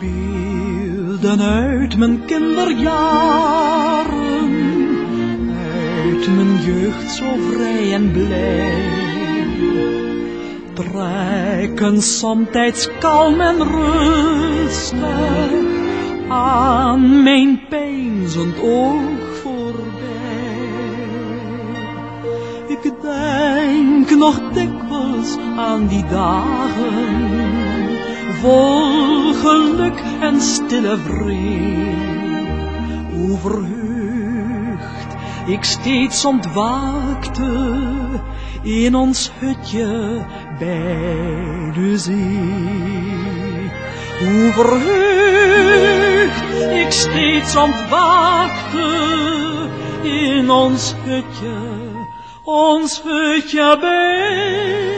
Beelden uit mijn kinderjaren, uit mijn jeugd zo vrij en blij. Trekken somtijds kalm en rustig aan mijn peinzend oog voorbij. Ik denk nog dikwijls aan die dagen, vol en stille vrede. Hoe verheugd ik steeds ontwaakte in ons hutje bij de zee. Hoe verheugd ik steeds ontwaakte in ons hutje, ons hutje bij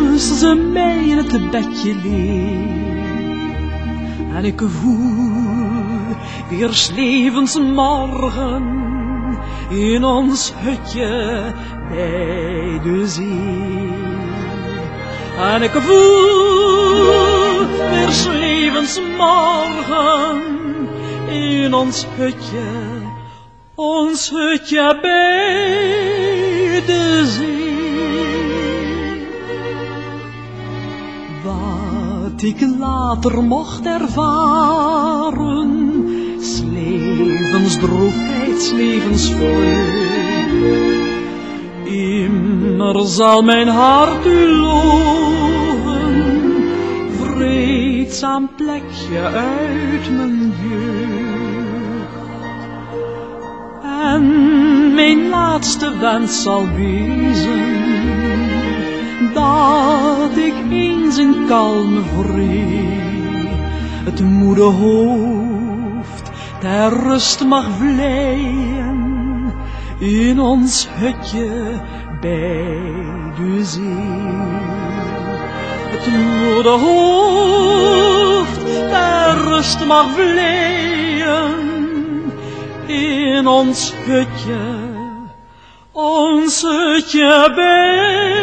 ze mij in het bedje leert. En ik voel weer levensmorgen in ons hutje bij de zee. En ik voel weer levensmorgen in ons hutje, ons hutje bij de zee. Wat ik later mocht ervaren, levensdroefheid, levensvreugd. Immer zal mijn hart u loven, vreedzaam plekje uit mijn jeugd. En mijn laatste wens zal wezen, dat ik eens in kalme vrede het moede hoofd ter rust mag vleien in ons hutje bij de zee. Het moede hoofd ter rust mag vleien in ons hutje, ons hutje bij